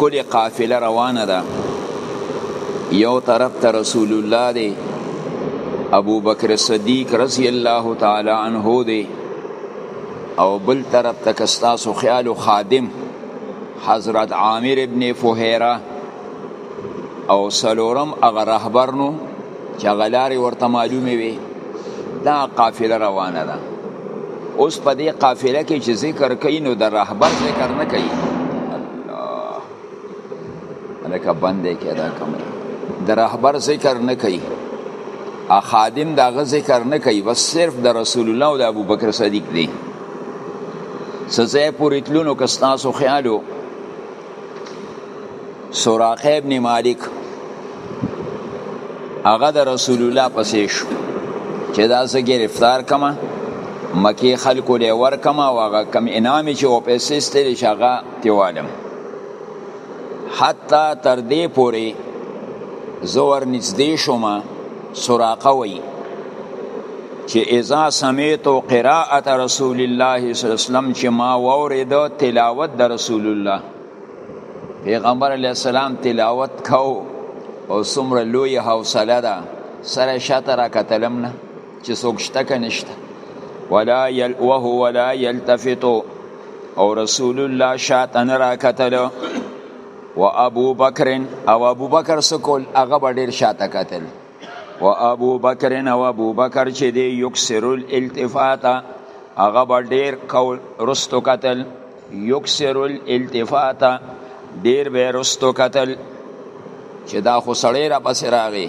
خکل قافله روانه ده یو طرف ته رسول الله دی ابو بکر صدیق رضی الله تعالی عنہ دی او بل طرف ته کستاسو خیال خادم حضرت عامر ابن فهیره او سلورم هغه رهبر نو چې هغه لارې ورته معلومې وي دا قافله روانه ده اوس په دې قافله کې چې ذکر کوي نو د رهبر ذکر نه کوي الله لکه بندې کې دا کوم د رهبر ذکر نه کوي ا خادم دا غ ذکر نه کوي بس صرف د رسول الله او د ابوبکر صدیق دی سزا پورې تلونو که ستاسو خیالو سراقه ابن مالک هغه د رسول الله پسې شو چې دا زه گرفتار کما مکی خلکو له ور کما او هغه کم انعام چې او پیسې ستړي شغه تیوالم حتی تر دې پورې زور نږدې شوم سراقه وی چې اذا سمعت قراءه رسول الله صلی الله علیه وسلم چې ما وورید تلاوت د رسول الله پیغمبر علی السلام تلاوت کو او څومره لوی حوصله ده سره شاته را کتلم نه چې څوک شته که نشته ولا یل وهو ولا یلتفتو او رسول الله شاته نه را کتلو و ابو بکر او ابو بکر سکول هغه ډیر شاته قتل و ابو بکر او ابو بکر چې دی یکسر الالتفات هغه ډیر کول رستو قتل یکسر الالتفات ډیر به رستو قتل چې دا خو سړی را پسې راغی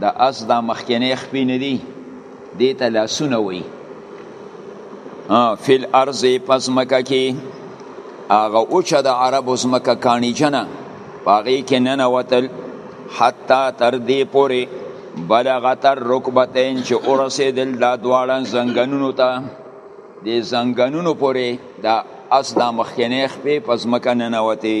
د اس دا مخکنی خپې نه دي دې ته لاسونه وي فی الارض پس مکه کې هغه اوچه د عربو ځمکه کاڼي جنه په هغې کې ننوتل حتی تر دې پورې بلغه تر رکبتین چې ورسېدل دا دواړه ځنګنونو ته دې ځنګنونو پورې دا اس دا مخکنی خپې په ځمکه ننوتې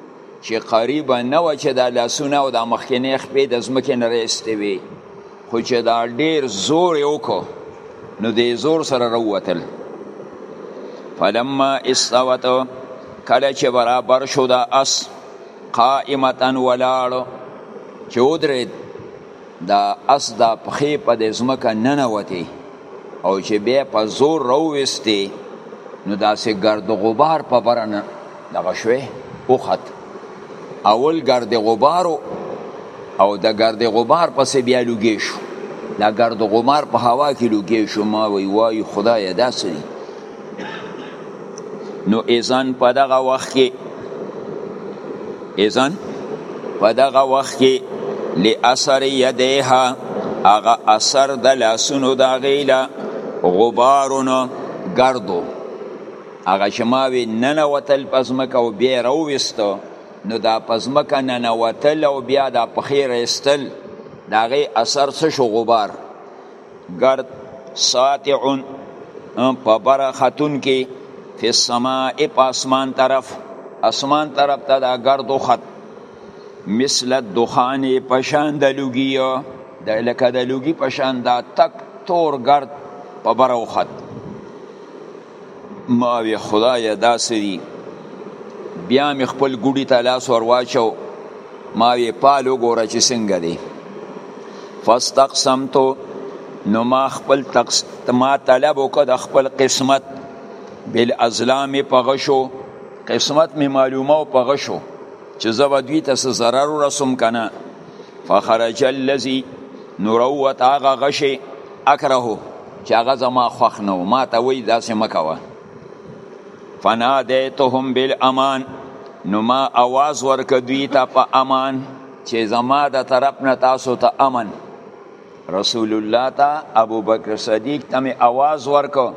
چې قریبه نه و چې دا لاسونه او دا مخکنې خپې د ځمکې نه راستې وي خو چې دا ډیر زور یې وکړو نو دې زور سره راووتل فلما استوت کله چې برابر شو دا اس قائمتا ولاړو چې ودرید دا اس دا پخې په د ځمکه ننوتې او چې بیا په زور راوستي نو داسې ګرد غبار په برنه دغه شوې او خط اول ګرد غبار او د ګرد غبار پسې بیا لوګې شو دا ګرد غبار په هوا کې لوګې شو ما وی وای خدای داسې نو اذن په دغه وخت کې اذن په دغه وخت کې لاثر یدیها هغه اثر د لاسونو د غیله غبارونو ګردو هغه شماوی ننوتل پزمک او بیا راوستو نو دا پزمک ننوتل او بیا دا پخیر استل دا غي اثر څه شو غبار ګرد ساتعون په بر خاتون کې فی السماء په اسمان طرف اسمان طرف ته دا ګرد خط مثل الدخان پشان د لوګي د لکه د لوګي پشان دا تک تور ګرد په بر خط ما وی خدای دا سری بیا می خپل ګوډی ته لاس ور واچو ما وی پالو ګوره چې څنګه دی فاستقسمتو نو ما خپل تقس... ما طلب وکړ د خپل قسمت بل ازلام په غشو قسمت می معلومه او په غشو چې زبا دوی ته ضرر رسوم کنه فخرج الذي نوروت هغه غشي اکرهو چې هغه زما خوښ نه و ما ته وایي داسې مه کوه فنادیتهم بالامان نو ما اواز ورک دوی ته په امان چې زما د طرف نه تاسو ته تا امن رسول الله ته ابو بکر صدیق ته می اواز ورکو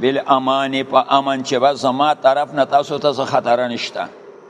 بل امان په امن چې بس زما طرف نه تاسو ته خطر نشته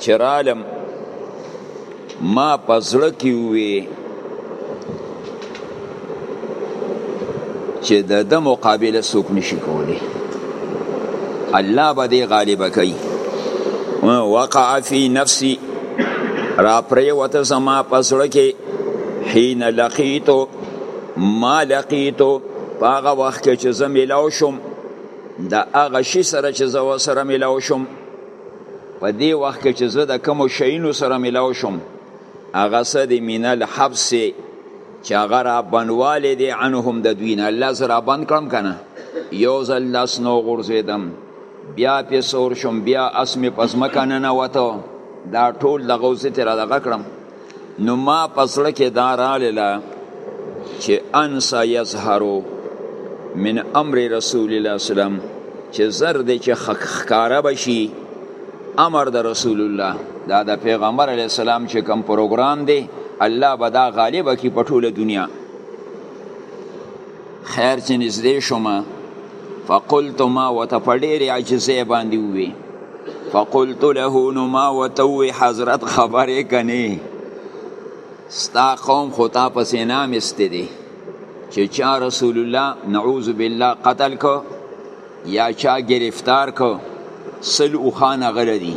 چې رالم ما په زړه کې وې چې د د مقابله څوک نشي کولی الله به دې غالبه کوي وقع فی نفسی را پریوته زما په زړه کې حين لقیتو ما لقیتو په هغه وخت کې چې زه میلاو شوم د هغه شي سره چې زه ورسره ملاو شوم په دې وخت کې چې زه د کومو شیونو سره ملاو شوم هغه څه د من الحبس چې هغه را بنوالی دی عنهم د دوی نه الله زه را بند کړم که نه یو ځل لاس نه وغورځېدم بیا پې سور شوم بیا اس مې په ځمکه ننوته دا ټول دغه اوس ترې دغه کړم نو ما پسړه کې دا رااله چې انسا یظهرو من امر رسول الله سلام چې زر دې چې خکاره بشي امر د رسول الله دا د پیغمبر علی السلام چې کوم پروګرام دی الله به دا غالب کی په ټوله دنیا خیر چې نږدې شوم فقلت ما وته په ډېرې عاجزۍ باندې ووي فقلت له نو ما وته ووي حضرت خبرې کنې ستا قوم خو تا پسې نامستی دی چې چا رسول الله نعوذ بالله قتل کو یا چا گرفتار کو سل اوخانه غلدی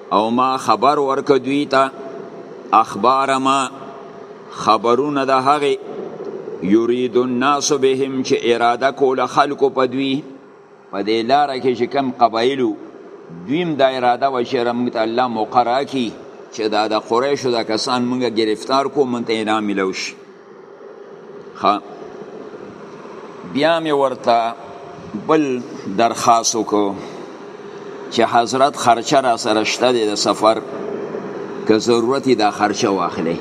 او ما خبر ورک دوی ته اخبار ما خبرونه د هغه یرید الناس بهم چې اراده کول خلکو په دوی په دې لار کې چې کم قبایلو دویم دا اراده و چې رمت الله مقرا کی چې دا د قریشو د کسان مونږه گرفتار کو مونږ ته انعام ملوش ها بیا می ورته بل درخواست وکړو چې حضرت خرچه را سره شته دی د سفر که ضرورت دا خرچه واخلي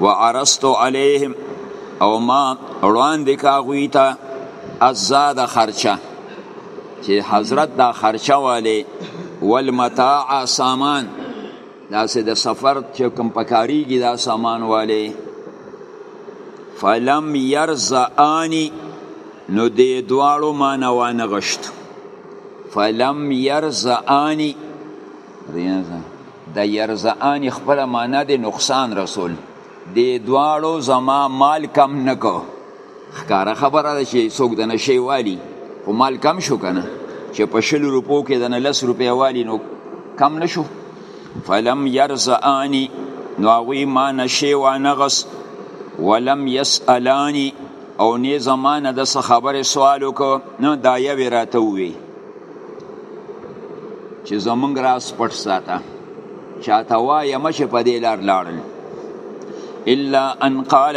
وعرضت عليهم او ما وړاندې کا غوی ته ازاد خرچه چې حضرت دا خرچه والي والمتاع سامان داسې د سفر چې کوم پکاریږي دا سامان والي فلم يرزعاني نو دې دواړو ما نه وانه غشت فلم يرزعاني ریاضه د يرزعاني خپل معنا د نقصان رسول دې دواړو زما مال کم نکو ښکاره خبره ده چې څوک د نشې والی خو مال کم شو کنه چې په شل روپو کې د نه لس روپۍ والی نو کم نشو فلم یرزعانی نو هغوی ما نشې وانغس ولم یسألانی او نه زمانه د څه خبرې سوال وکړو نو دا یوې راته ووی چې زمونږ راز پټ ساته چاته وایه مشه په دې لار لاړل الا ان قال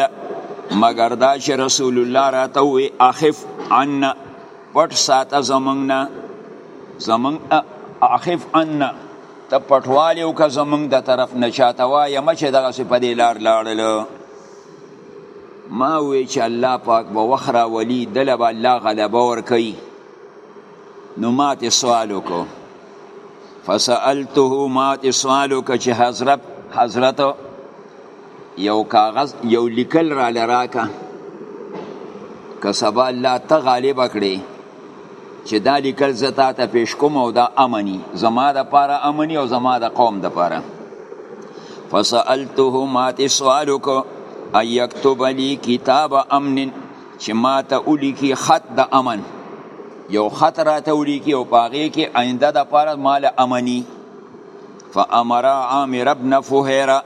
مگر دا چې رسول الله راته وی اخف عنا پټ ساته زمونږ نه زمونږ اخف عنا ته پټوالی او که زمونږ د طرف نه چاته وایه مشه دغسې په دې لار لاړل ما وی چې الله پاک به وخرا ولی دله به الله غلبه ورکوي نو ماته سوال وکړو فسألته ماته سوال وکړ چې حضرت حضرت یو کاغذ یو لیکل را لراکا که سبا الله ته غالب کړي چې دا لیکل زتا ته پیش کوم او دا امني زما د پاره امني او زما د قوم د پاره فسألته ماته سوال وکړو ايكتب لي كتاب امن چې ما ته ولیکي خط د امن یو خط راته ولیکي او په هغې کې آینده دپاره ما له امني فامر عامر ابن فهیره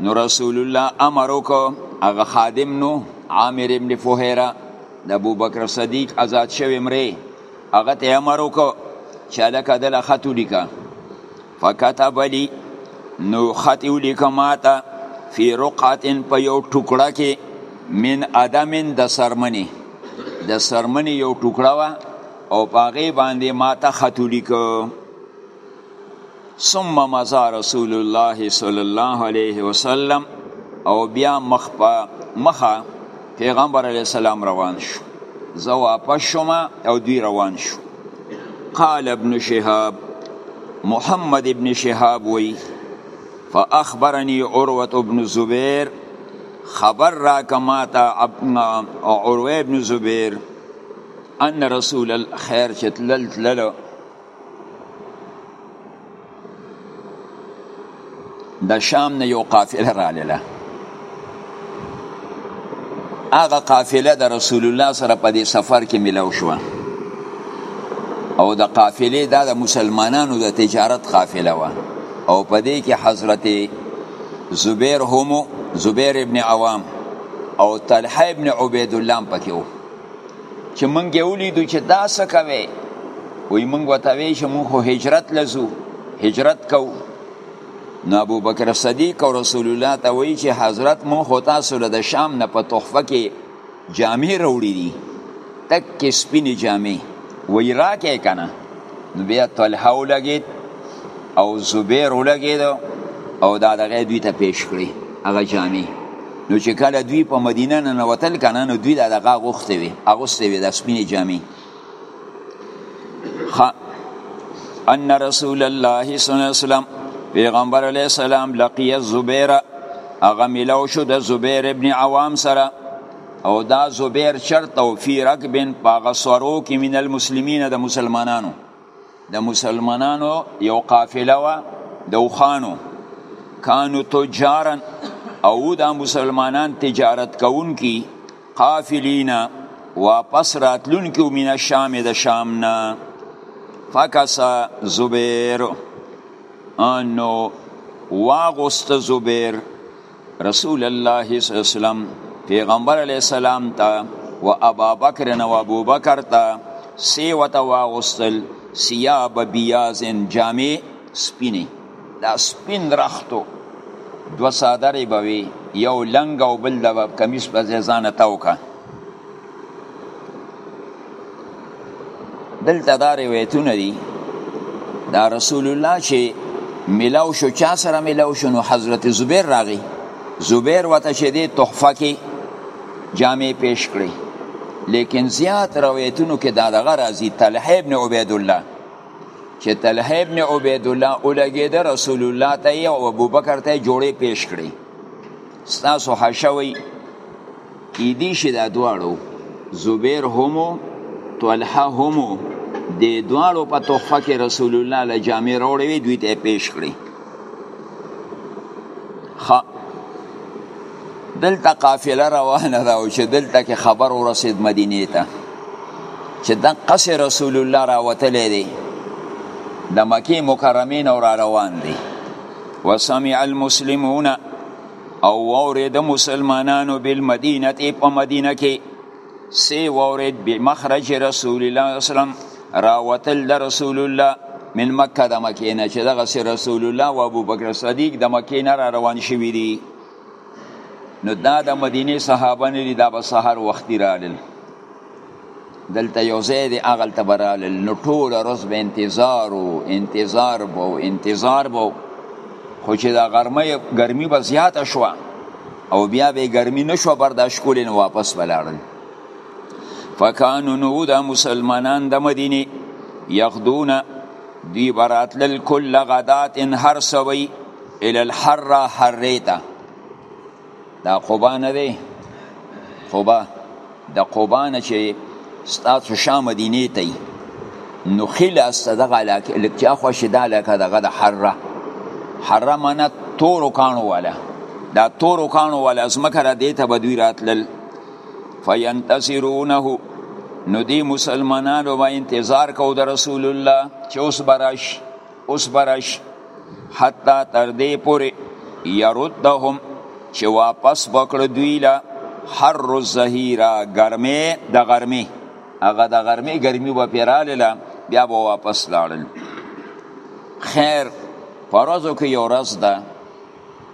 نو رسول الله امر وکړو هغه خادم نو عامر ابن فهیره د ابوبکر صدیق آزاد شوی مری هغه ته امر وکړو چې هلکه دله خط ولیکه فکتب لی نو خط یو لیکه ماته فی رقعت په یو ټوکړه کې من ادم د سرمنې د سرمنې یو ټوکړه وه او په هغې باندې ماته خط ولیکه ثم مزا رسول الله صلی الله علیه وسلم او بیا مخ په مخه پیغمبر علی السلام روان شو زه واپس شوم او دوی روان شو قال ابن شهاب محمد ابن شهاب وی فاخبرني عروه ابن زبیر خبر را کما تا عروه ابن زبیر ان رسول الخير چتلل تلل د شام نه یو قافله رااله هغه قافله د رسول الله سره په دې سفر کې ملو شو او د قافلې دا د مسلمانانو د تجارت قافله و او په دې کې حضرت زبیر هم زبیر ابن عوام او طلحه ابن عبید الله پکې وو چې مونږ یې ولیدو چې دا څه کوي وایي مونږ ورته وایي چې مونږ خو هجرت له ځو هجرت کوو نو ابو بکر صدیق او رسول الله ته وایي چې حضرت مونږ خو تاسو له د شام نه په تحفه کې جامې راوړي دي تکې سپینې جامې وایي راکې که نه نو بیا طلحه ولګېد او زبیر ولګېد او دا دغه دوی ته پیش کړي هغه جامې نو چې کله دوی په مدینه نه نوتل کنه نو دوی د هغه غوښته وي اغوسته وي د سپینې جامې ان رسول الله صلی الله علیه وسلم پیغمبر علیه السلام لقی الزبیر هغه ملو شو د زبیر ابن عوام سره او دا زبیر چرته او فی رکبن پاغه سورو کې من المسلمین د مسلمانانو د مسلمانانو یو قافله وه د اوښانو کانو تجارا او دا مسلمانان تجارت کوونکي قافلینا واپس راتلونکي من الشام د شام نه فکسا زبیر نو واغوست زبیر رسول الله صلی الله علیه وسلم پیغمبر علیه السلام ته و ابا بکر نو ابو بکر ته سی وته واغستل سیاب بیازن جامع سپینی دا سپین رختو دو صادرې بوي یو لنګ او بل د کمیس په ځای ځانه تاو کا دلته دا روایتونه دي دا رسول الله چې ملاو شو چا سره ملاو شو نو حضرت زبیر راغی زبیر وته چې دی تحفه کې جامې پیش کړې لیکن زیات روایتونو کې دا دغه راځي طلحه ابن عبید الله چې طلحه ابن عبید الله اولګید رسول الله ته او ابوبکر ته جوړې پیش کړې ستاسو حشوي کی دی شي دا دواړو زبیر همو طلحه همو د دواړو په تحفه کې رسول الله له جامع راوړې وي دوی ته پیش کړي خ دلته قافله روانه ده او چې دلته کې خبر ورسید مدینه ته چې د قصر رسول الله راوتلې دی د مکه مکرمه نور روان دی وسمع المسلمون او وورد مسلمانانو بالمدینه په مدینه کې سی وورد بمخرج رسول الله اسلام راوتل د رسول الله من مکه د مکه نه چې دغه رسول الله او ابو بکر صدیق د مکه نه را روان شوي دي نو دا د مدینه صحابه نه دي دا به سهار وختي رالل دلته یو ځای دی هغلته به رالل نو ټوله ورځ به انتظار و انتظار به و انتظار به و خو چې د غرمه ګرمي به زیاته شوه او بیا به ګرمي نه شوه برداشت کولی نو واپس به لاړل فکانو نو دا مسلمانان د مدینې یغدونه دوی براتلل کل غدات هر سوی الى الحر حريتا دا قبا نه دی قبا د قبا نه چې ستاسو شا مدینه ته نو خیل است دغه علاقه لکه خوش د علاقه دغه د حره حره معنی تورو کانو والا دا تورو کانو والا زمکه را دیته به دوی راتلل فینتصرونه نو دی مسلمانانو به انتظار کو د رسول الله چې اوس براش اوس برش حتی تر دې پورې يردهم چې واپس وکړ دوی له حر الظهيره ګرمه د ګرمه هغه د ګرمه ګرمي به پیراله بیا به واپس لاړل خیر پروازو کې یو ورځ ده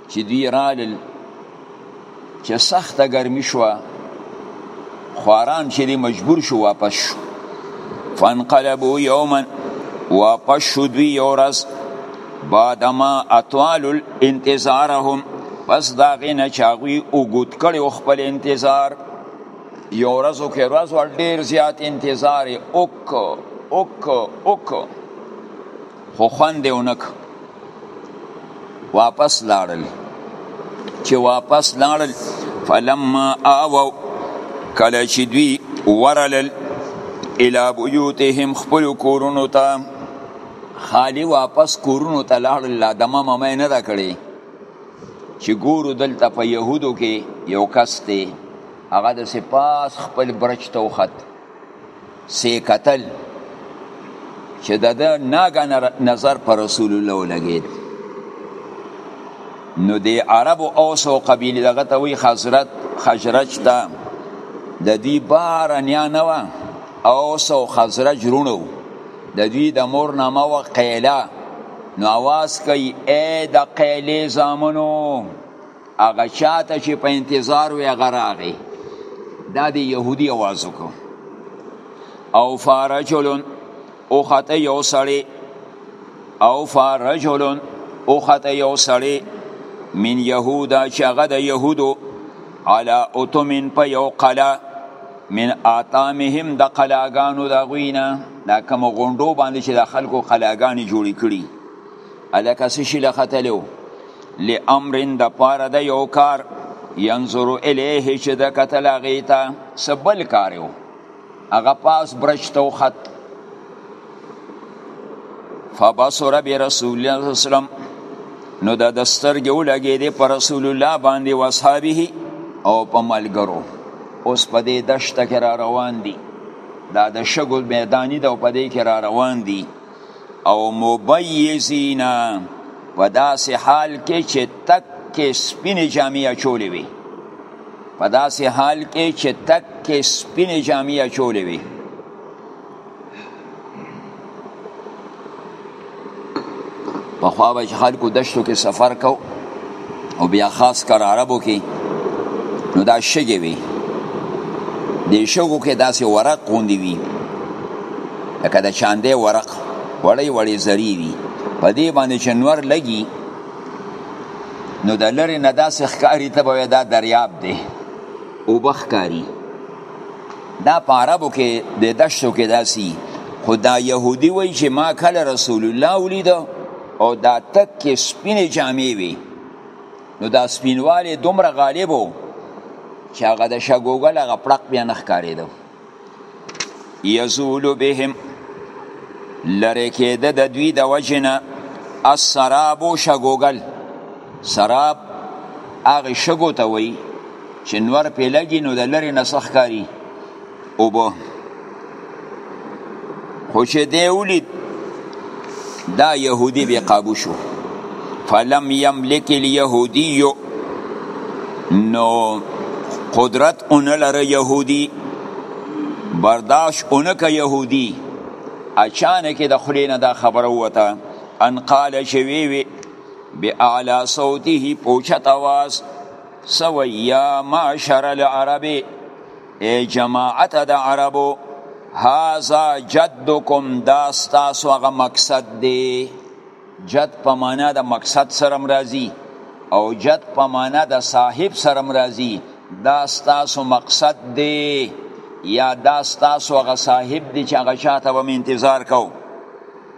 چې دوی رالل چې سخته ګرمي شوه خو آرام چې دی مجبور شو واپس شو فانقلبو یوما واپس شو دوی یو ورځ بعدما اطوال انتظارهم پس دا غینه چې هغوی اوږد کړی و خپل انتظار یو ورځو کې ورځ ور ډېر زیات انتظار یې وکړو وکړو وکړو خو خوند یې ونه کړ واپس لاړل چې واپس لاړل فلما آوو کله چې دوی ورلل الی بیوتهم خپل کورونو ته خالی واپس کورونو ته لاړل لا دمه مې نه دا کړی چې ګورو دلته په يهودو کې یو کس دی هغه د سپاس خپل برج ته وخت سي قتل چې د ده ناګه نظر پر رسول الله ولګید نو د عرب او اوس او قبیله دغه ته وی حضرت خجرج ته د دوی بار نیا نه و اوس او خزرج رونو د دوی د مور نامه و قیله نو आवाज کوي اے د قیلې زامنو هغه چاته چې په انتظار وي هغه راغی دا د یهودي اواز وکړو او فارجلون او خطه یو سړی او فارجلون او خطه یو سړی من یهودا چې هغه د یهودو علا اتمن په یو قلا من آتامهم د قلاګانو د غوینه دا کوم غونډو باندې چې د خلکو قلاګانې جوړې کړي الکه څه شي له ختلی و لامر د پاره د یو کار ينظر الیه چې د قتل هغې ته څه بل کار یو هغه پاس برج ته وخت فبصر برسول الله صلی الله علیه وسلم نو د دسترګې ولګېدې په رسول الله باندې و اصحابه او په ملګرو اوس په دې دشته کې را روان دي دا د شګو میدانی ده او په دې کې را روان دي او مبیزینا په داسې حال کې چې تک کې سپینې جامې اچولې وي په داسې حال کې چې تک کې سپینې جامې اچولې وي په خوا به چې خلکو دشتو کې سفر کو او بیا خاص کر عربو کې نو دا شګې وي د شګو کې داسې ورق غوندې وي لکه د چاندې ورق وړی وړی زری وي په دې باندې چې نور لګي نو د لرې نه داسې ښکاري ته به دا دریاب دی اوبه ښکاري دا په عربو کې د دشتو کې داسي خو دا يهودي وای چې ما کله رسول الله ولید او دا تک کې سپینې جامې وي نو دا سپینواله دومره غالب وو چې هغه د شګوګل هغه پړق بیا نه ښکارېدو یزول بهم لره کېده د دوی د وجنه السرابو شګوګل سراب هغه شګو ته وایي چې نور پې لګي نو د لرې نه سخ کاری اوبه خو چې دی ولید دا یهودي بې قابو شو فلم یملک الیهودی نو قدرت اون لره یهودی برداشت اونکه یهودی اچانک د خلینه دا خبره وته ان قال شوی وی بی اعلی صوته پوچت आवाज سو یا معشر العرب ای جماعت د عربو هاذا جدکم دا ستاسو هغه مقصد دی جد په معنا د مقصد سره مرضی او جد په معنا د صاحب سره مرضی دا ستاسو مقصد دی یا دا ستاسو هغه صاحب دی چې هغه چاته به انتظار کوو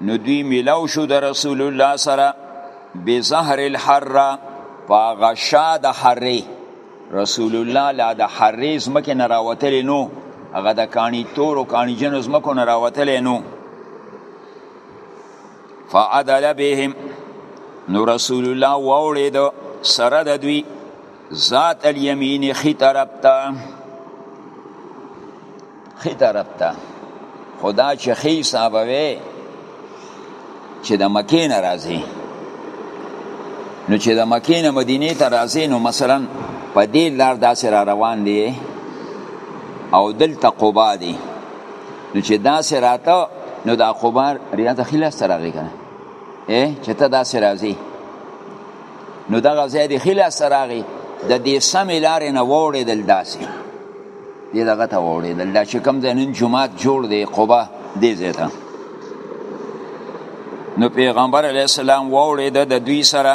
نو دوی ملاو شو د رسول الله سره بظهر الحره په غشا د حره رسول الله لا د حره زمکه نه راوتلی نو هغه د کانی تور او کانی جن زمکه نه راوتلی نو فعدل بهم نو رسول الله ووړې دو سره د دوی ذات الیمین خی طرف ته خی طرف ته خدا چې خی صاحبوي چې د مکې نه راځي نو چې د مکې نه مدینه ته راځي نو مثلا په دې لار داسې را روان دی او دلته قبا دی نو چې داسې راته نو دا قبا ریاض خلاص سره راغی کنه اه چې ته داسې راځي نو دغه ځای دی خلاص سره راغی د دې سمې لارې نه وړې دل داسې دې دغه ته وړېدل دا چې کوم ځای نن جماعت جوړ دی قبا دې ځای ته نو پیغمبر علیه السلام وړېد د دوی سره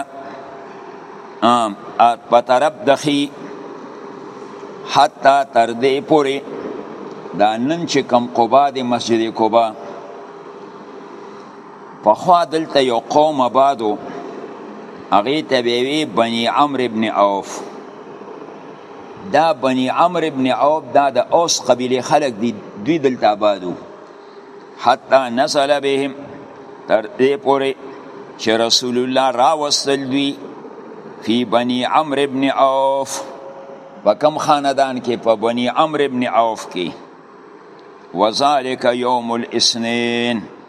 په طرف دخی حتی تر دې پورې دا نن چې کوم قبا دی مسجد قبا پخوا دلته یو قوم آبادو هغه ته وی بنی عمرو ابن عوف دا بنی عمرو ابن عوف دا د اوس قبیله خلق دي دوی دلته آبادو حتی نزل بهم تر دې پورې چې رسول الله راوستل دوی فی بنی عمرو ابن عوف په کم خاندان کې په بنی عمرو ابن عوف کې وذالک یوم الاثنین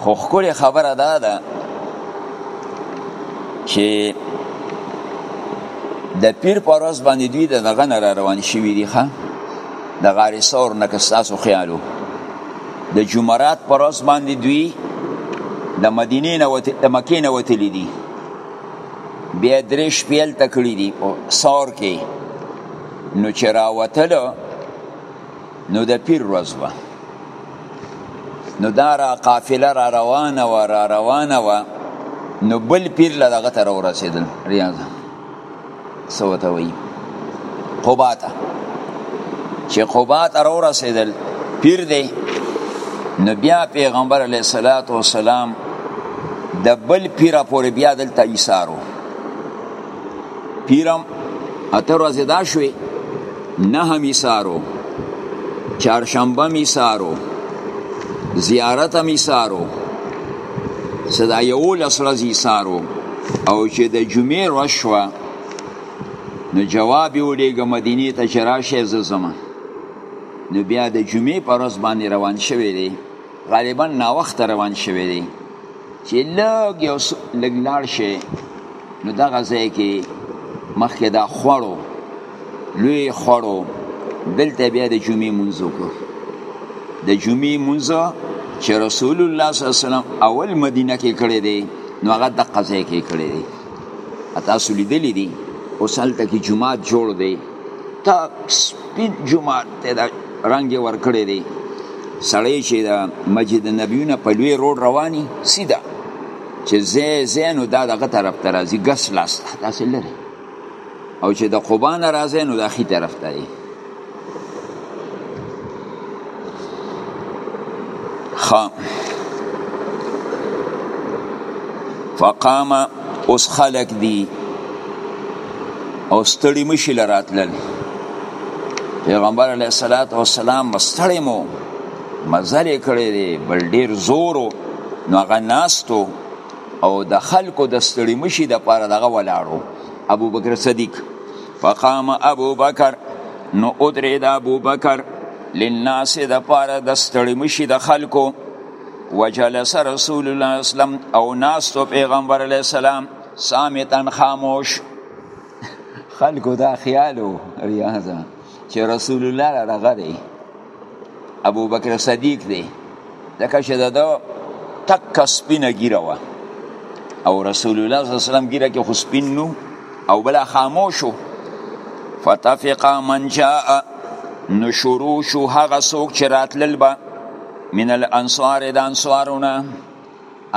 خو خکل خبر دا ده چه د پیر پروس باندې دوی د دغه نه را روان شوي دي ښه د غار ثور نه که ستاسو خیالو د جمرات پروس باندې دوی د مدینې نه وت... د مکې نه وتلي دي بیا درې شپې هلته کړي دي په ثور کې نو چې راوتلو نو د پیر ورځ وه نو دا را قافله را روانه وه را روانه وه نو بل پیر له دغه ته راورسېدل ریاض څه ورته وایي قبا ته چې قبا ته راورسېدل پیر دی نو بیا پیغمبر علیه السلام د بل پیره پورې بیا دلته ایثار و پیرم اته ورځې دا شوې نهم یې سارو چهارشنبه مې سارو زیارت مې سارو څه دا یولس ورځې سارو او چې د جمعې ورځ شوه نو جواب یې ولیږه مدینې ته چې راشی زه ځمه نو بیا د جمعې په ورځ باندې روان شوی دی غالبا ناوخته روان شوی دی چې لږ یو لږ لاړ شي نو دغه ځای کې مخکې دا خوړو لوی خوړو دلته بیا د جمعې مونځ وکړو د جمعې مونځ چې رسول الله صلی الله علیه وسلم اول مدینه کې کړی دی نو هغه د قضې کې کړی دی تاسو لیدلی دی اوس هلته کې جمعات جوړ دی تا سپین جمعات ته دا رنګ ورکړی دی سړی چې دا مسجد نبیونه په لوی روډ رواني سیده چې زه زینو دا دغه طرف ته راځي ګس لاس تاسو لري او چې د قبا نه راځي نو د اخی طرف ته دی خا فقام اوس خلق دی او ستړي مشي لراتلل پیغمبر علیه الصلاۃ والسلام مستړی مو مزل کړی دی بل ډیر زورو نو هغه ناستو او د خلکو د ستړي مشي د پاره دغه ولاړو ابو بکر صدیق فقام ابو بکر نو ادری دا ابو بکر للناس د پاره د ستړي مشي د خلکو وجلس رسول الله اسلام او ناس تو پیغمبر علی السلام سامتن خاموش خلکو دا خیالو ریاضه چې رسول الله راغلی ابو بکر صدیق دی ځکه چې د ده تک سپینه ګیره وه او رسول الله صلی الله علیه وسلم ګیره کې خو سپین نو او بلا خاموشو فتفق من جاء نو شروع شو هغه څوک چې راتلل به من الانصار د انصارونه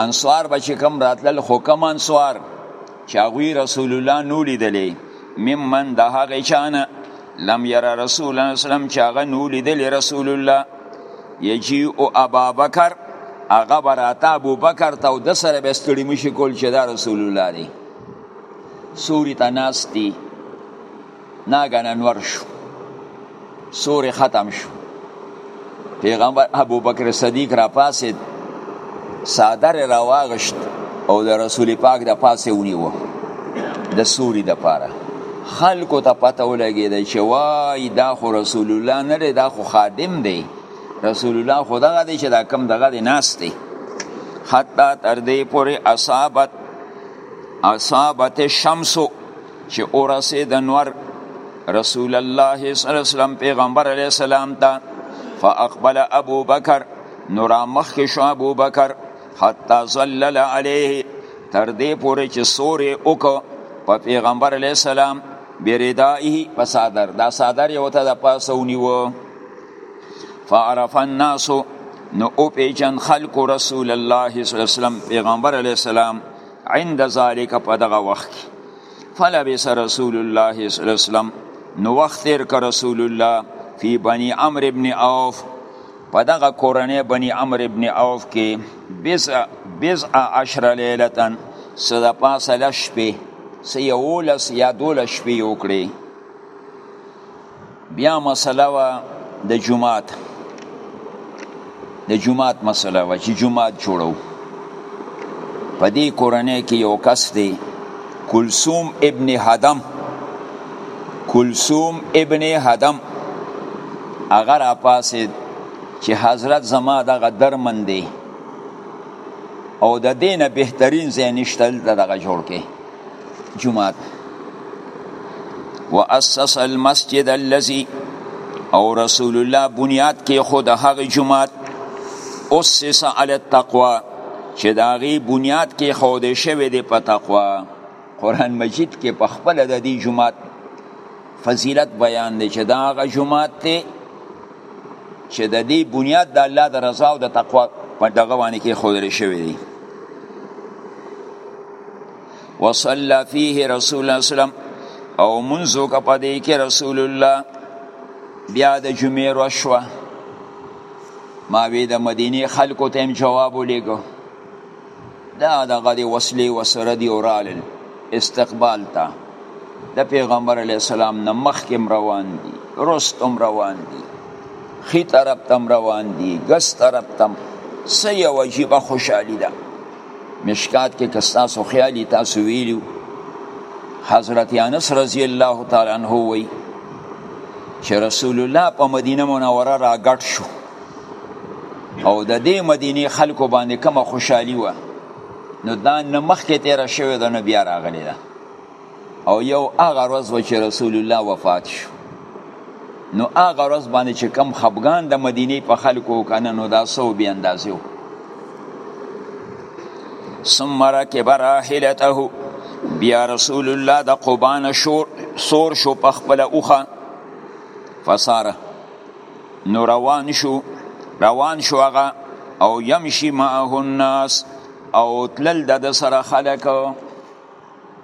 انصار به چې کم راتلل خو کم انصار چې هغوی رسول الله نو لیدلی ممن د هغې چانه لم یره رسول الله وسلم چې هغه نو لیدلی رسول الله یجی او ابا بکر هغه به راته ابو بکر ته او د سره به ستړي مشي کول چې دا رسول الله دی سوري ته ناست دی ناګن انور شو سور ختم شو پیغمبر ابو بکر صدیق را پاسید صادر را واغشت او د رسول پاک د پاسه ونیو د سوري د پاره خلکو ته پته ولګیده چې وای دا خو رسول الله نه دی دا خو خادم دی رسول الله خو دغه دی چې دا کم دغه دی ناس دی حتی تر دې پورې اصابت اصابت شمسو چې اورسه د نور رسول الله صلی الله علیه وسلم پیغمبر علیه السلام ته فاقبل ابو بکر نور مخ کې شو ابو بکر حتا ظلل علیه تر دې پورې چې سورې وکړه په پیغمبر علی السلام بردائه په صادر دا صادر یو ته د پاسه ونیو فعرف الناس نو او پیجن خلق رسول الله صلی الله علیه وسلم پیغمبر علی السلام عند ذالک په دغه وخت کې فلبس رسول الله صلی الله علیه وسلم نو وخت تیر که رسول الله فی بنی عمر ابن عوف په دغه کورنۍ بنی عمر ابن عوف کې بز بز عشر لیلتن صدا پاسه لشپې سیولس یا دولس شپې وکړي بیا مسله وا د جمعات د جمعات مسله وا چې جمعات جوړو په دې کورنۍ کې یو کس دی کلثوم ابن حدم کلثوم ابن حدم هغه را پاسید چې حضرت زما دغه درمن دی او د دینه بهترین ځای نشته دغه جوړ کې جمعات واسس المسجد الذي او رسول الله بنیاد کې خود هغه جمعات اسس علی التقوا چې دا غي بنیاد کې خوده شوی دی په تقوا قران مجید کې په خپل د دې جمعات فضیلت بیان دی چې دا هغه جماعت دی چې د دې بنیاد د الله د رضا او د تقوا په دغه باندې کې خودل شوی دی وصلى فيه رسول الله وسلم او منځ وکړه په دې کې رسول الله بیا د جمعې ورځ شوه ما وی د مدینې خلکو ته هم جواب ولیږو دا دغه دی وسلې وسره دی اورالل استقبال ته د پیغمبر علی السلام نه مخکې روان دي رستم روان دي خي طرف تم روان دي ګس طرف تم سې یو عجیبه خوشحالي ده مشکات کې که ستاسو خیالي تاسو ویلو حضرت انس رضی الله تعالی عنه وی چې رسول الله په مدینه منوره راګټ شو او د دې مدینه خلکو باندې کومه خوشحالي و نو دا نه مخکې تیر شوی ده نه بیا راغلی ده او یو هغه ورځ و چې رسول الله وفات شو نو هغه ورځ باندې چې کم خفګان د مدینه په خلکو وکنه نو دا سو بی اندازې و ثم رکب راحلته بیا رسول الله د قبان شور سور شو په خپل اوخه فساره نو روان شو روان شو هغه او يمشي معه الناس او تلل د سره خلک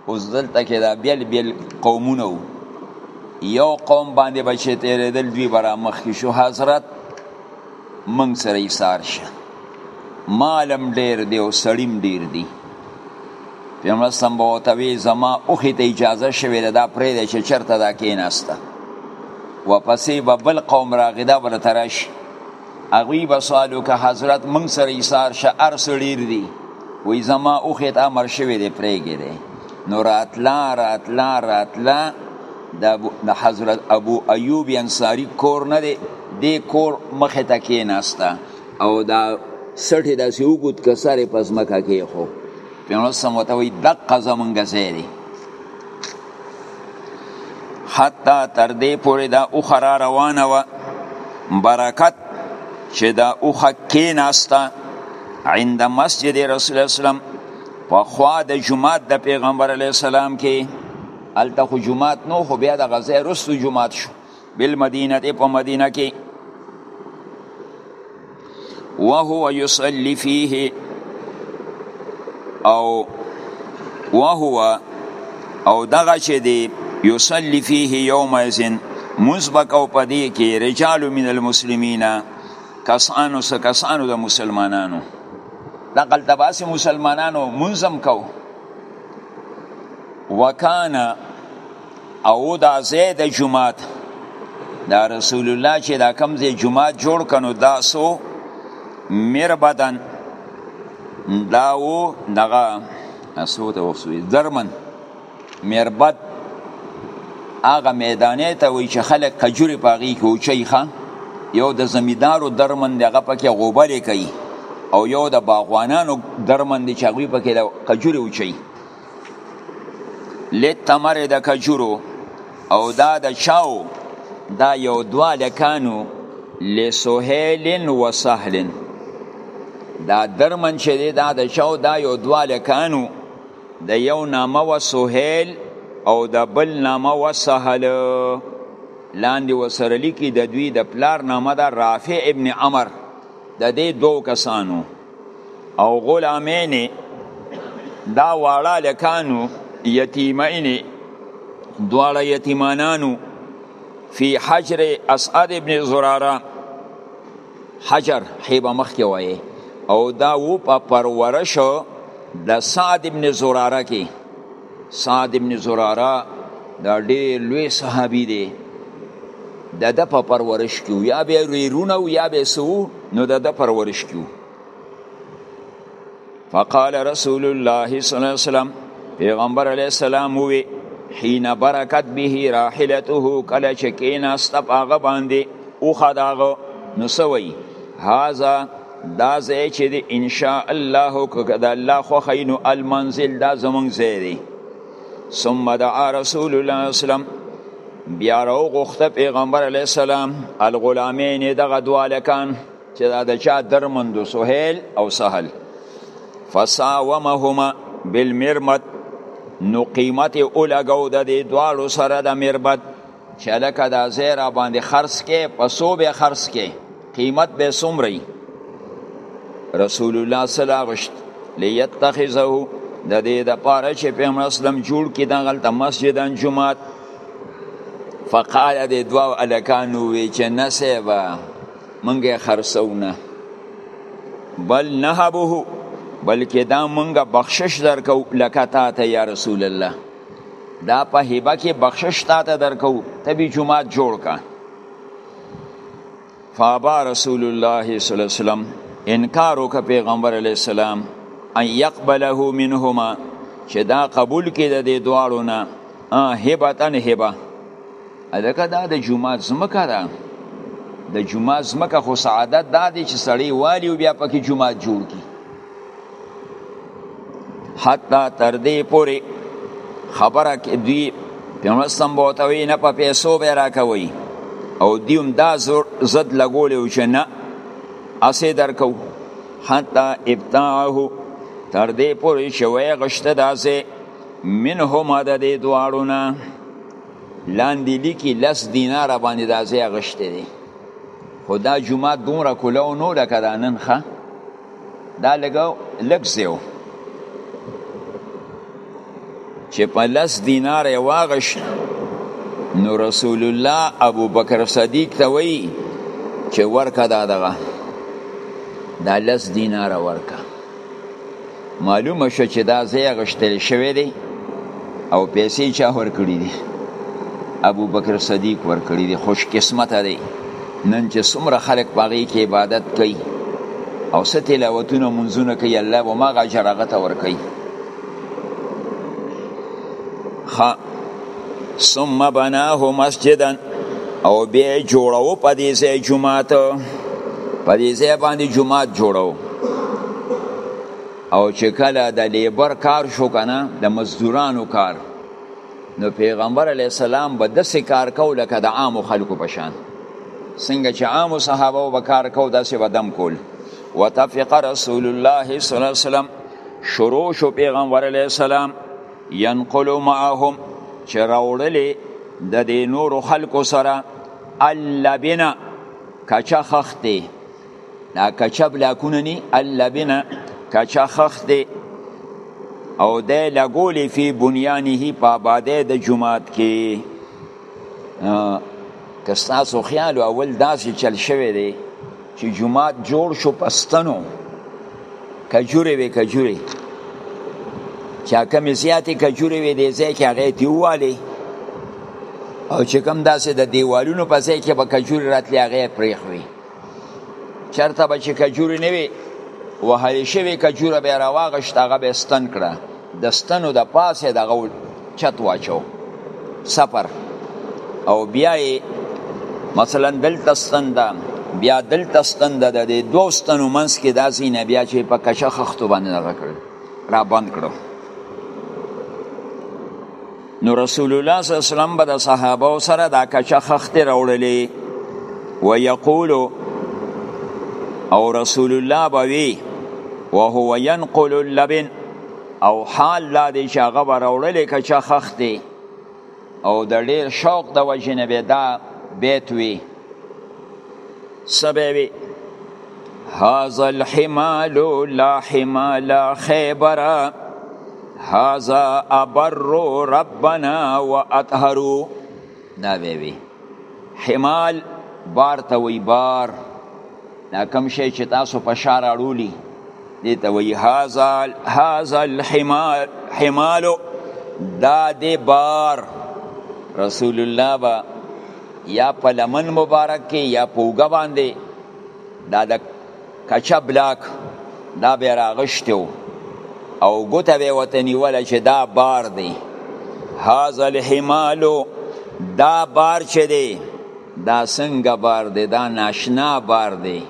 اوس دلته کې دا بیل بیل قومونه وو یو قوم باندې بچې تیرېدل دوی برا مخکې شو حضرت منګ سره ایثار شه مالم ډیر دی او سړیم ډیر دی پیغمبر سم به ورته وی زما اوښې ته اجازه شوې ده دا پرېږدی چې چېرته دا کېناسته واپسې به بل قوم راغی دا به درته راشي هغوی به سوال وکړه حضرت موږ سره ایثار شه هر څه ډېر دي وایي زما اوښې ته امر شوی دی پرېږدی دی نو راتلا راتلا راتلا د حضرت ابو ایوب انصاری کور نه دی دې کور مخې ته کېناسته او دا سټي داسې وګد که سر یې په ځمکه کېښو پیغمبر سم ورته وایي دقه زمونږ ځای دی حتی تر دې پورې دا اوښه را روانه وه برکت چې دا اوښه کېناسته عند مسجد رسول الله اسلام په خوا د جماعت د پیغمبر علیه السلام کې هلته خو جماعت نو خو بیا د غزې رستو جماعت شو بالمدینه په مدینه کې وهو یصلی فیه او وهو او دغه چې دی یصلی فیه یوم ازن مزبک او پدې کې رجال من المسلمین کسانو سه کسانو د مسلمانانو دغه تباسي مسلمانانو منظم کو وکانه او دا ځای د جماعت دا رسول الله چې دا کم ځای جماعت جوړ کنو دا سو میر بدن دا و دغه اسو ته وسوي درمن میربد هغه میدانې ته وای چې خلک کجوري پاغي کوچي خان یو د زمیدارو درمن دغه پکې غوبلې کوي او یو د باغوانانو درمن دي چې هغوی پکې د کجوري وچي لتمر د کجورو او دا د چاو دا یو دوا لکانو لسهیلن و سهلن دا درمن چې دی دا د چاو دا یو دوا لکانو د یو نامه و سهیل او د بل نامه و سهل لاندې وسره لیکي د دوی د پلار نامه ده رافع ابن عمر د دې دوو کسانو او غلامین دا واړه لکانو یتیمین دواړه یتیمانانو فی حجر اسعد ابن زراره حجر حیبه مخکې وایي او دا و په پرورش د سعد ابن زراره کې سعد ابن زراره دا ډېر لوی صحابي دی د د په پرورش کې یا به ریرونه یا به سو نو د د پرورش کیو فقال رسول الله صلی الله علیه وسلم پیغمبر علیه السلام وی حين برکت به راحلته کله چې کینا ستپ هغه باندې او خداغه نو سوی هاذا دا ځای چې دی ان شاء الله که د الله خو خینو المنزل دا زمونږ ځای دی ثم دعا رسول الله اسلام بیا راو غوخته پیغمبر علی السلام الغلامین دغه دوالکان چې دا د چا درمند سهیل او سهل فساومهما بالمرمد نو قیمت اولګو د دې دوالو سره د مربد چې لکه دا زیرا باندې خرڅ کې پسو به خرڅ کې قیمت به څومره رسول الله صلی الله غشت لیتخذه د دې د پاره چې پیغمبر اسلام جوړ کړي د غلطه مسجد انجمات فقال د دوا الکانو وی چې نسبا منګه خرڅونه بل نهبه بلکې دا منګه بخشش درکو لکه تا ته یا رسول الله دا په هبه کې بخشش تا ته درکو ته به جمعات جوړ کړه فابا رسول الله صلی الله علیه وسلم انکار وک پیغمبر علی السلام ان يقبله منهما چې دا قبول کړي د دې دواړو نه هبتن هبه الکه دا د جمعه زمکه ده د جمعه زمکه خو سعادت دا دی چې سړی والی او بیا پکې جمعه جوړ کی حتی تر دې پورې خبره کې دوی پیغمبر سم بوتوي نه په پیسو به راکوي او دیوم دا زور زد لګول او چې نه اسې درکو حتی ابتاعه تر دې پورې چې وای غشته داسې منهم د دې دواړو نه لاندې لیکي لس دینار باندې داسې غشته دي خدا جمعه دومره کولاو نو لکه دا نن ښه دا لګو لګ زیو چې په لس دینار یې واغشت نو رسول الله ابو بکر صدیق ته وایي چې ورکه دا دغه دا لس دینار ورکه معلومه شو چې دا ځای غشتل شوی دی او پیسې چا ورکړي دي ابو بکر صدیق ورکړي دي خوش قسمت دی نن چې څومره خلک په هغې کې عبادت کوي او څه تلاوتونه منځونه کوي الله به هماغه اجر هغه ته ورکوي ثم بناه مسجدا او بیا جوړو په دې ځای جماعت په دې ځای باندې جماعت جوړو او چې کله د لیبر کار شو کنه د مزدورانو کار نو پیغمبر علی السلام به د سکار کو لکه د عام خلکو پشان څنګه چې عام صحابه وبکار کو داسې ودم کول وتفق رسول الله صلی الله علیه وسلم شروع شو پیغمبر علی السلام ينقل معهم چې راوړلې د دې نور خلکو سره اللبنا کچا خخته دا کچا بلاکونه نی اللبنه کچا خخ دی او د لګولې فی بنیانه په آباده د جماعت کې که ستاسو خیال اول داسې چل شوی دی چې جماعت جوړ شو پستنو کجورې وې کجورې چا کمې زیاتې کجورې وې دی ځای کې هغې تی ووالې او چې کوم داسې د دیوالونو په ځای کې به کجورې راتلې هغې پرېښوي چرته به چې کجوري نه وي وهل شوی کجوره به راواغشت هغه به ستن کړه د ستنو د پاسه دغه چت واچو سفر او بیا مثلا دلته ستن ده بیا دلته ستن ده د دوو ستنو منځ کې داسې نه بیا چې په کشه خښتو باندې دغه کړ را بند کړو نو رسول الله صلی الله علیه وسلم به د صحابه سره دا کچه خخته راوړلې و یقول او رسول الله به وی وهو ينقل اللبن او حال لا دی چې هغه به راوړلې کچه خخته او د ډېر شوق د وجې نه به دا بیت وی سبه وی هذا الحمال لا حمال خیبره هاذا ابر ربنا واطهر دا به وي حمال بار ته وی بار دا کم شي چې تاسو په شار اړولي دې ته وی هاذا هاذا الحمال حمال دا دې بار رسول الله با یا په لمن مبارک کې یا په وګ باندې دا د کچه بلاک دا به راغشتو او ګوته به وته نیول چې دا بار دی هاذا الحمالو دا بار چې دی دا څنګه بار دی دا ناشنا بار دی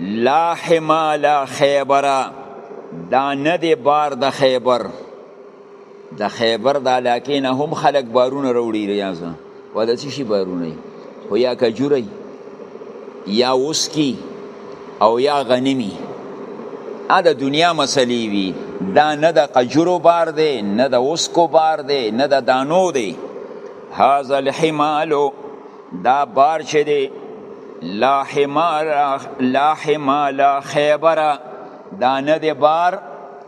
لا حمال خیبره دا نه دی بار د خیبر د خیبر د علاقې نه هم خلک بارونه راوړي ریاضه و د څه شي بارونه خو یا کجوري یا وسکی او یا غنمی ا د دنیا مسلې وي دا نه د قجورو بار دی نه د وسکو بار دی نه د دانو دی هاذا الحمالو دا بار چې دی لا حمال لا حمال خیبر دا نه دی بار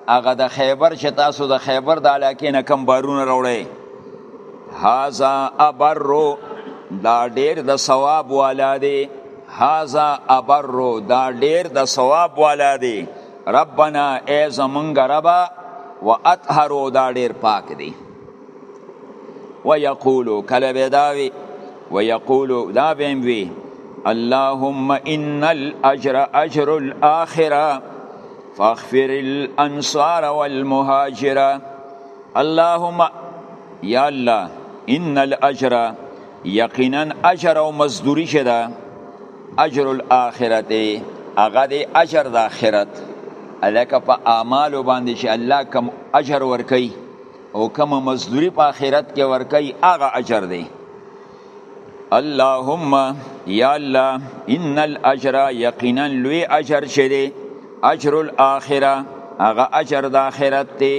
هغه د خیبر چې تاسو د خیبر د علاقې نه کم بارونه راوړی هازا ابرو دا ډیر د ثواب والا دی هازا ابرو دا ډیر د ثواب والا دی ربنا ای زمونږ ربا و اطهرو دا ډیر پاک دی ويقولو کله به داوي ويقولو دا به وي اللهم ان الاجر اجر الاخره فاغفر الانصار والمهاجره اللهم یا الله ان الاجر یقینا اجر او مزدوری شدا اجر الاخرته هغه د اجر د اخرت الکه په اعمالو باندې چې الله کم اجر ورکي او کوم مزدوری په آخرت کې ورکي هغه اجر دی اللهم یا الله ان الاجر یقینا لوی اجر شری اجر الاخره هغه اجر د آخرت دی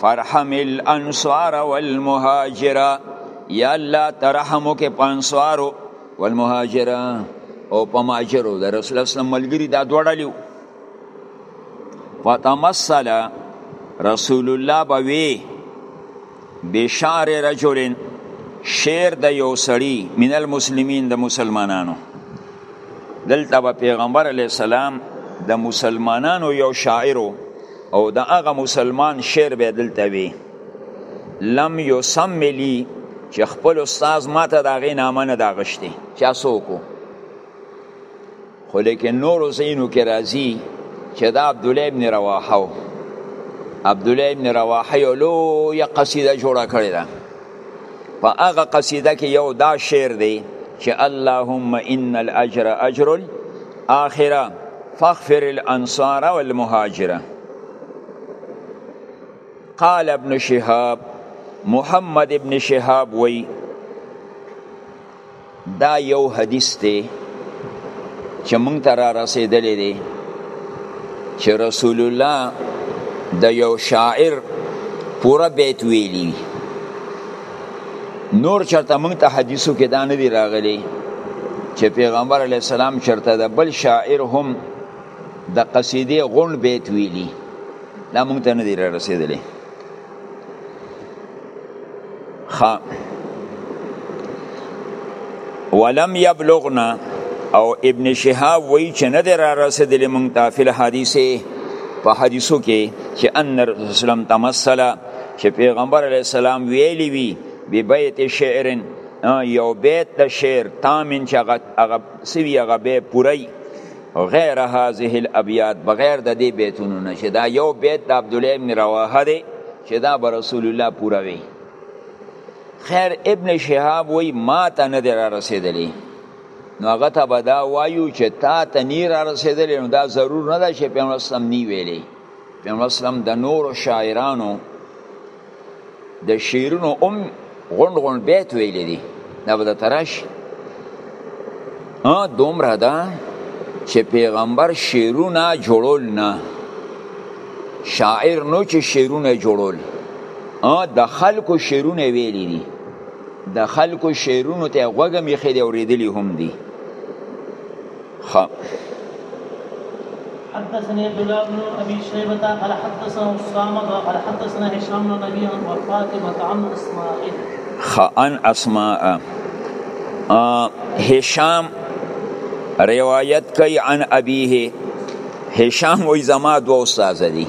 فرحم الانصار والمهاجره یا الله ترحمو کې پانصارو والمهاجره او پماجرو د رسول الله صلی الله علیه وسلم ملګری دا دوړلیو فتمثل رسول الله بوي بشار رجل شعر د یو سړی من المسلمین د مسلمانانو دلته به پیغمبر علی السلام د مسلمانانو یو شاعر او د هغه مسلمان شعر به دلته وي لم یسم لی چې خپل استاد ماته دا غي نامه نه دا غشتي چا سوکو خو لیکن نور زینو کې راځي چې دا عبد الله ابن رواحه و عبد الله ابن رواحه یو لوی قصیده جوړه کړې ده په هغه قصیده کې یو دا شعر دی چې اللهم ان الاجر اجر الاخره فاغفر الانصار والمهاجره قال ابن شهاب محمد ابن شهاب وی دا یو حدیث دی چې مونږ ته را رسېدلی دی چې رسول الله د یو شاعر پوره بیت ویلی نور چرته مونږ ته حدیثو کې دا نه دی راغلی چې پیغمبر علی السلام چرته د بل شاعر هم د قصیدې غون بیت ویلی دا مونږ ته نه دی را رسېدلی خا ولم یبلغنا او ابن شهاب وی چې نه در رسیدلی مونږ ته فل حدیثه په حدیثو کې چې ان رسول الله تمثل چې پیغمبر علی السلام ویلی وی به بیت شعر یو بیت د شعر تامن چې هغه سوی هغه به پوری غیر هذه الابیات بغیر د دې بیتونو نه چې دا یو بیت د عبد الله ابن رواحه دی چې دا به رسول الله پوره وي خیر ابن شهاب وی ما ته نه دی را رسېدلی نو هغه ته به دا وایو چې تا ته نی را رسېدلی نو دا ضرور نه ده چې پیغمبر اسلام نی ویلی پیغمبر اسلام د نورو شاعرانو د شعرونو هم غونډ غونډ بیت ویل دي دا به تراش ا دومره ده چې پیغمبر شعرونه جوړول نه شاعر نو چې شعرونه جوړول ا د خلکو شعرونه ویل دي د خلکو شعرونو ته غوږ میخې دی اوریدلی هم دي خا حدثنا عبد الله بن ابي شيبه قال حدثنا اسامه قال حدثنا هشام بن ابي عن فاطمه عن اسماء خان اسماء هشام روایت کوي عن ابيه هشام وې زما دوه استاد دي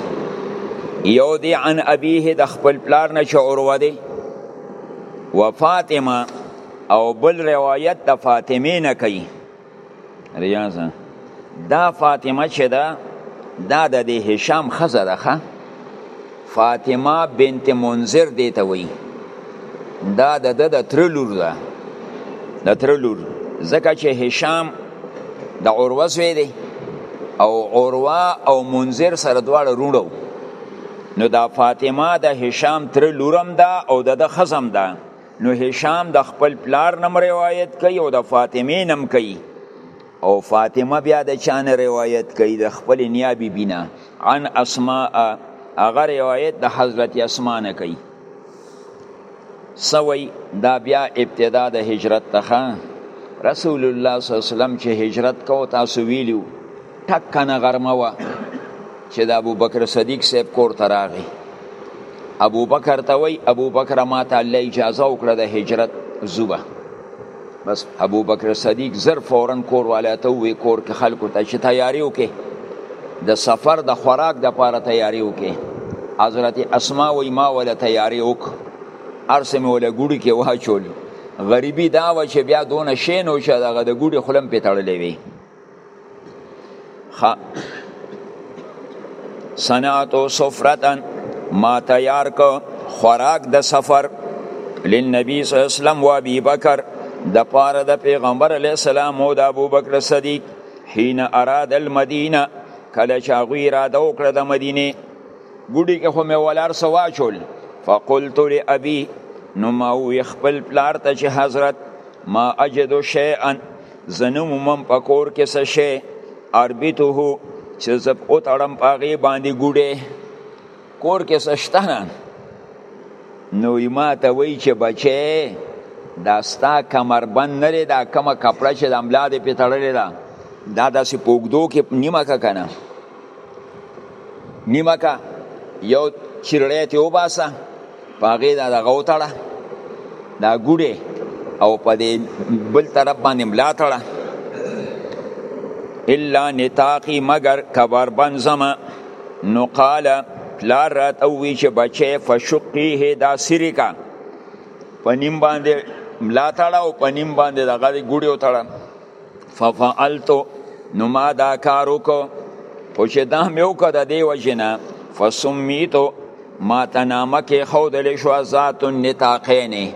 یو دی عن ابيه د خپل پلار نه چې اوروه دی و فاطمه او بل روایت د فاطمه نه کوي ریاض دا فاطمه چې ده دا د دې هشام خزه ده فاطمه بنت منذر دی ته وی دا د د تر لور ده د تر لور ځکه چې هشام د عروه زوی دی او عروه او منذر سره دواړه روڼو نو دا فاطمه د هشام تر لورم ده او د خزم ده نو هشام د خپل پلار نم روایت کوي او د فاطمه نم کوي او فاطمه بیا د چانه روایت کوي د خپل نیا بی بینا عن اسماء هغه روایت د حضرت اسماء نه کوي سوي دا بیا ابتدا د هجرت تخا رسول الله صلی الله علیه وسلم چې هجرت کو تاسو ویلو ټک کنه غرمه وه چې د ابو بکر صدیق صاحب کور ته راغی ابو بکر ته وای ابو بکر ما ته الله اجازه وکړه د هجرت زوبه بس ابو بکر صدیق زر فورا کور والا ته وی کور کې خلکو ته چې تیاری وکې د سفر د خوراک د پاره تیاری وکې حضرت اسما وی ما ولا تیاری وک ارسم ولا ګوډي کې واچول غریبی دا و چې بیا دونه شین او شه دغه د ګوډي خلم په تړلې وی خا صنعتو سفرتن ما تیار کو خوراک د سفر لنبی صلی الله علیه وسلم و ابي بکر د پاره د پیغمبر علی السلام او د ابو بکر صدیق حين اراد المدینه کله چې هغه اراده وکړه د مدینه ګډي کې خو مې ولار سوا چول فقلت لابي نو ما وی خپل پلار ته چې حضرت ما اجد شیئا زنه مومم په کور کې څه شی اربیته چې زه او تړم په هغې باندې ګوډې کور کې څه شته نه نو یې ما ته وایي چې بچې دا ستا کمربند نه دی دا کومه کپړه چې د املا دې پې تړلې ده دا داسې په اوږدو کې نیمه که که نه نیمه کا یو چیرړی ته وباسه په هغې دا دغه وتړه دا ګوډې او په دې بل طرف باندې ملا تړه الا نطاقی مگر کبر بند زما نو قال پلار رات او وی چې بچه فشقیه دا سری کا په نیم باندې ملا تړه او په نیم باندې دغه ګوډې وتړه ففعلتو نو ما دا کار وکړو خو چې دا مې وکړه د دې وجې نه فسمیتو ما ته نامه کې ښودلی شوه ذات النطاقینې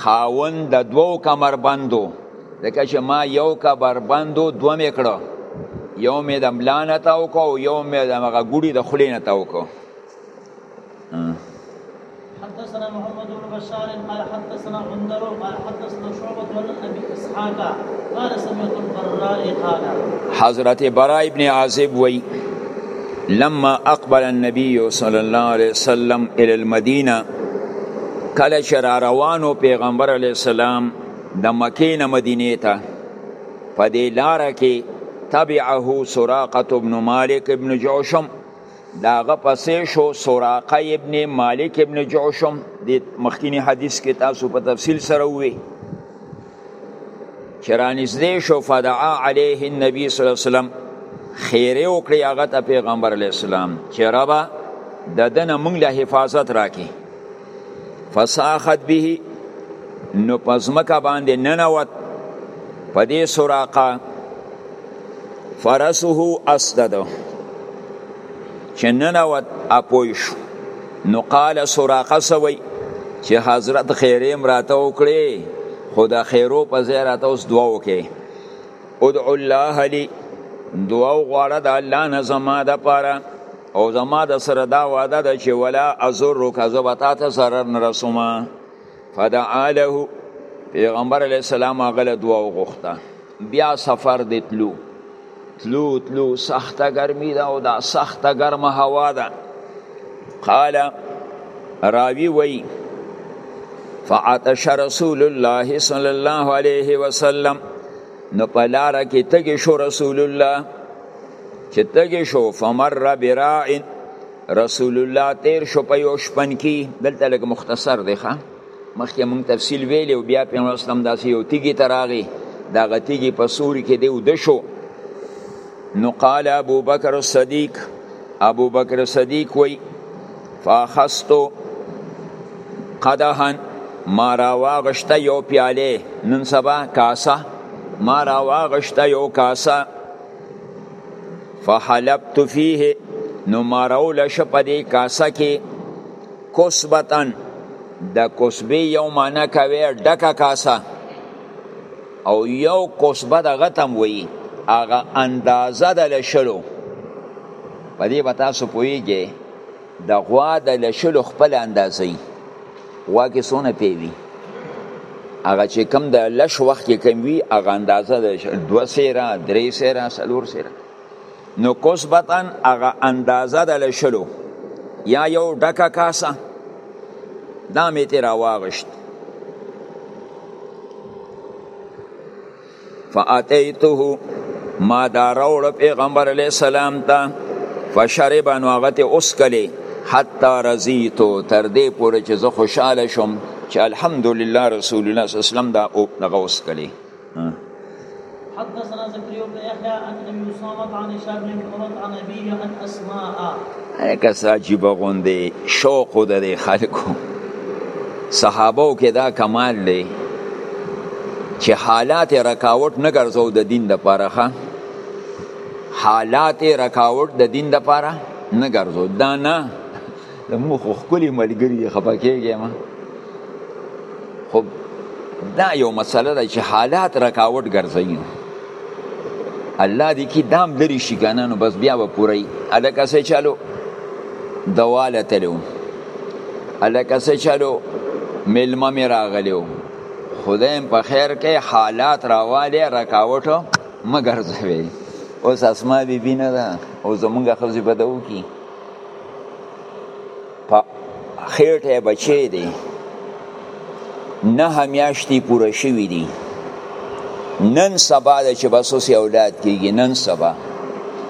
خاوند د دوو کمربندو ځکه چې ما یو کمربندو دوه مې کړو یو مې د ملا نه تاو کو یو مې د هغه ګوډي د خولې نه تاو کو حدثنا محمد بن بشار قال حدثنا غندر قال حدثنا شعبة عن ابي اسحاق قال سمعت البراء قال حضرت براء ابن عازب وی لما اقبل النبي صلى الله عليه وسلم الى المدينه کله چې را روانو پیغمبر علی السلام د مکې نه مدینه ته په دې لار کې تبعه سراقه ابن مالک ابن جوشم داغه پسې شو سراقه ابن مالک ابن جعشم د مخکینی حدیث کې تاسو په تفصیل سره وی چرانیزدې شو فدعا علیه النبی صلی الله علیه وسلم خیره وکړي هغه ته پیغمبر علی السلام چې ربا د دنه مونږ له حفاظت راکې فساخت به نو پزمکه باندې ننوت په دې سراقه فرسه اسدد چې ننوت اپوی شو نو قال سراقه سوی چې حضرت خیریم راته وکړي خو د خیرو په ځای راته اوس دعا وکړي ادعو الله لي دعا غواړه د الله نه زما د پاره او زما د سره دا وعده ده چې ولا ازر کذب تا ته zarar نه رسومه فدعا له پیغمبر علی السلام غل دعا وغوښته بیا سفر دی تلو تلو تلو سخته ګرمي ده او دا سخته ګرمه هوا ده قال راوی وی فعطش رسول الله صلی الله علیه وسلم نو په لاره کې تګې شو رسول الله چې تګې شو فمر براعن رسول الله تیر شو په یو شپن کې دلته لږ مختصر دی ښه مخکې مونږ تفصیل ویلی او بیا پیغمبر اسلام داسې یو تیږي ته راغی د هغه تیږي په سوري کې دی وده شو نو قال ابو بکر الصدیق ابو بکر صدیق وی فاخستو قدهن ما را واغشته یو پیاله نن سبا کاسه ما را واغشته یو کاسه فحلبت فيه نو مارول شو په دې کاسه کې کسبتن د کسبه یو معنی کوي ډکه کاسه او یو کسبه د غتم وي هغه اندازه د لشلو په دې به تاسو پوهیږئ د غوا د لشلو خپل اندازه وي غوا کې څونه پی وي هغه چې کم د لش وخت کې کم وي هغه اندازه د دوه سیره درې سیره څلور سیره نو کسبتا هغه اندازه د لشلو یا یو ډکه کاسه دا مې ترې راواغشت فاتیته ما دا راوړ پیغمبر علی السلام ته فشرب نو هغه ته اوسکلی حتی رضیتو تر دې پورې چې زه خوشاله شوم چې الحمدلله رسول الله صلی الله علیه وسلم دا او دغه اوسکلی حدثنا زكريا بن يحيى عن ابي اسامه عن هشام بن عروه عن ابيه عن اسماء که ساجیب غوندې شوق د دې خلکو صحابه کې دا کمال دی چې حالات رکاوټ نه ګرځو د دین د پاره حالات رکاوټ د دین د پاره نه ګرځو دا نه د مو خو خپل ملګری خپه کېږي ما خو دا یو مسله ده چې حالات رکاوټ ګرځي الله دې کی دام لري شي کنه نو بس بیا به پوره الکه سه چالو دواله تلو الکه سه چالو ملما می راغلیو خدایم په خیر کې حالات راواله رکاوټ مگر زوی اوس اسما بی بی نه ده او زمونږ خزی بدو کی په خېټه بچی دی نه میاشتې پوره شوي دي نن سبا د چې بس اوس اولاد کېږي نن سبا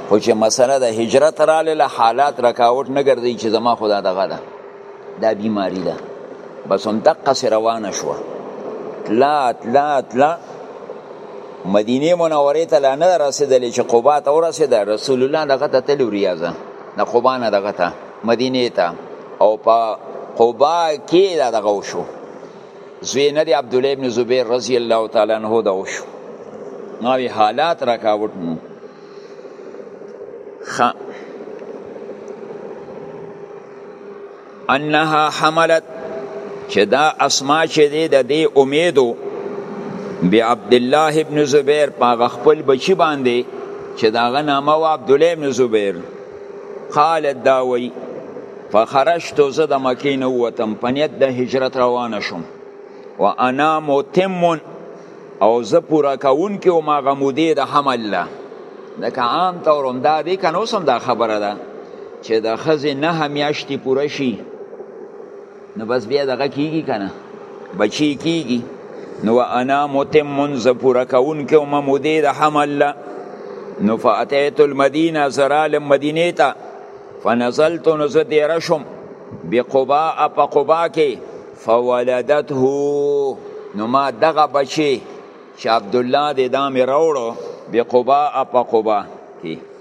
خو چې مسله د هجرت راله حالات رکاوټ نه ګرځي چې زما خدا دغه ده دا بیماری ده بس هم دقه سره روانه شوه تلا تلا تلا مدینه منوره ته لا نه رسېدلې چې قبا ته ورسېده رسول الله دغه ته تلو ریاضه د قبا نه دغه ته مدینه ته او په قبا کې دا دغه وشو زوینه دی عبد الله ابن زبیر رضی الله تعالی عنہ دا وشو نو حالات راکاوټ نو خ انها حملت چې دا اسما چې دی د دې امیدو بی عبد الله ابن زبیر په خپل بچی باندې چې دا غنامه و عبد الله ابن زبیر قالت دا وی فخرجت زه د مکې نه ووتم په نیت د هجرت روانه شوم و انا متم او زه پوره کوونکی وم هغه مودې د حمل له لکه عام طور همدا دی که نه اوس هم دا خبره ده چې د ښځې نهه میاشتې پوره شي نو بس بیا دغه کیږي کنه بچی کیږي نو انا متمن ز پورا کون کې او ممودې د حمل لا نو فاتیت المدینه زرال مدینه ته فنزلت نو زه دې رشم بقباء په قباء کې فولدته نو ما دغه بچی چې عبد الله دې دا مې راوړو بقباء په قباء کې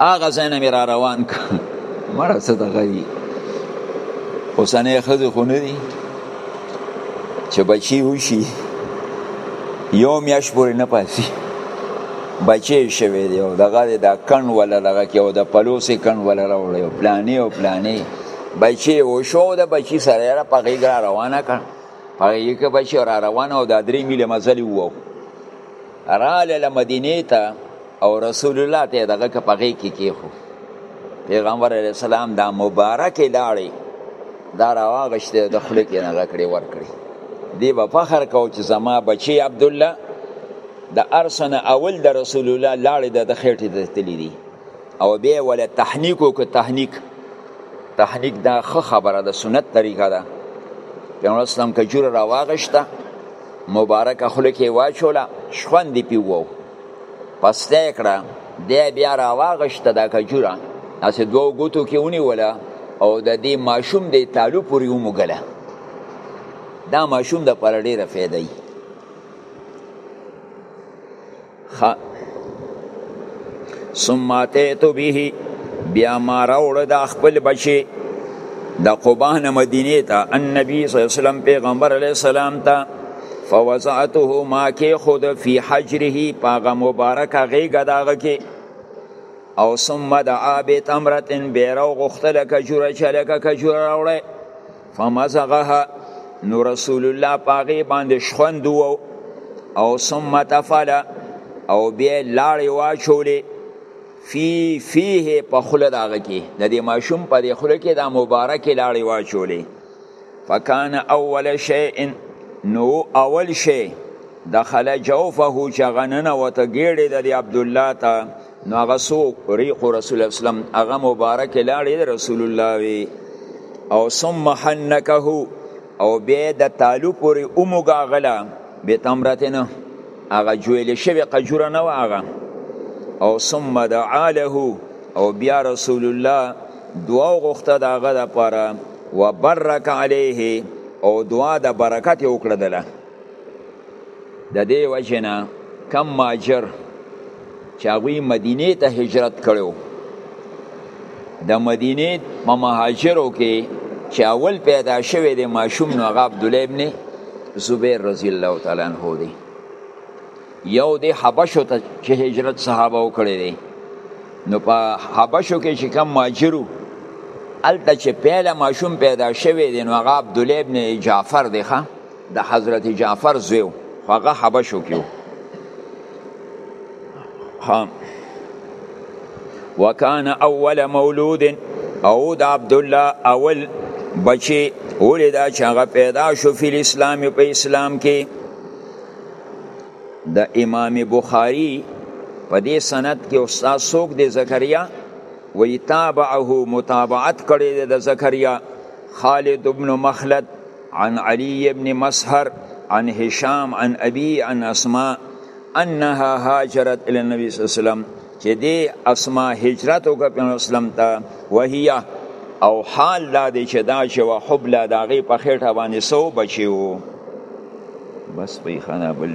هغه ځای نه مې را روان کړ مړه څه دغه دي اوسنۍ ښځې خو نه دي چې بچي وشي یو میاشت پورې نه پاسي بچی شوی دی او دغه د کڼ ولا دغه کې او د پلوسې کڼ ولا راوړی او پلانې او پلانې بچی وشو د بچی سره را په غیږ را روانه کړ په غیږ کې بچی را روانه او د درې میله مزلې ووه رااله له مدینې ته او رسول الله ته دغه که پغې کې کېخو پیغمبر علیه السلام دا مبارک لاړې دا راواغشته د خله کې نه غکړې ورکړې دی په فخر کو چې زما بچي عبد الله د ارسن اول د رسول الله لاړې د خېټې ته تللی دي او بیا ول تحنیک او که تحنیک تحنیک دا خه خبره ده سنت طریقه ده پیغمبر اسلام کجوره راواغشته مبارکه خوله کې واچوله شخوند پی وو پسته کړه دی بیا راواغشته دا کجوره اسې دوه ګوتو کې ونیوله او د دې ماشوم د تالو پورې وموګله دا ماشوم د پر ډیره فایده خ ثم اتیت به بیا ما راوړ د خپل بچی د قبانه مدینه ته النبی صلی الله علیه وسلم پیغمبر علیه السلام ته فوزعته ما کې خود فی حجره پاغه مبارک غیګه داغه کې او ثم دعا به تمرتن بیرو غختله کجوره چلکه کجوره راوړی فمزغها نو رسول الله پاغي باندې شخوند وو او ثم تفل او بیا لاړې واچولې فی فیه په خوله داغه کې د دې ماشوم په دې خوله کې د مبارک لاړې واچولې فکان اول شیء نو اول شی دخل جوفه چې غننه وته ګیړې د عبد الله ته نو هغه سو ریق رسول الله اسلام هغه مبارک لاړې رسول الله وی او ثم حنکه او بیا د تالو پورې اوموګه غلا به تمرتنه هغه جویل شوی قجوره نه هغه او ثم دعا له او بیا رسول الله دعا غوښته دا غدا پاره وبرک علیه او دعا د برکت وکړه دله د دې وجنه کم ماجر چې هغوی مدینه ته هجرت کړو د مدینه په مهاجرو کې چې اول پیدا شوی دی ماشوم نو هغه عبدالله ابن زبیر رضی الله تعالی عنه دی یو دی حبشو ته چې هجرت صحابه وکړی دی نو په حبشو کې چې کم ماجرو هلته چې پیله ماشوم پیدا شوی دی نو هغه عبدالله ابن جعفر دی ښه د حضرت جعفر زوی خو هغه حبشو کې ها وکان اول مولود او د عبد الله اول بچي ولدا چې هغه پیدا شو فی اسلام په اسلام کې د امام بخاری په دې سند کې استاد څوک دی زکریا وی تابعه متابعت کړی د زکریا خالد ابن مخلد عن علي بن مسهر عن هشام عن ابي عن اسماء انها هاجرت الى النبي صلى الله عليه وسلم چې دې اسماء هجرت وکړ په اسلام ته وهي او حال دا دی چې دا چې وحب لا داغه په خېټه باندې سو بچیو بس په خانه بل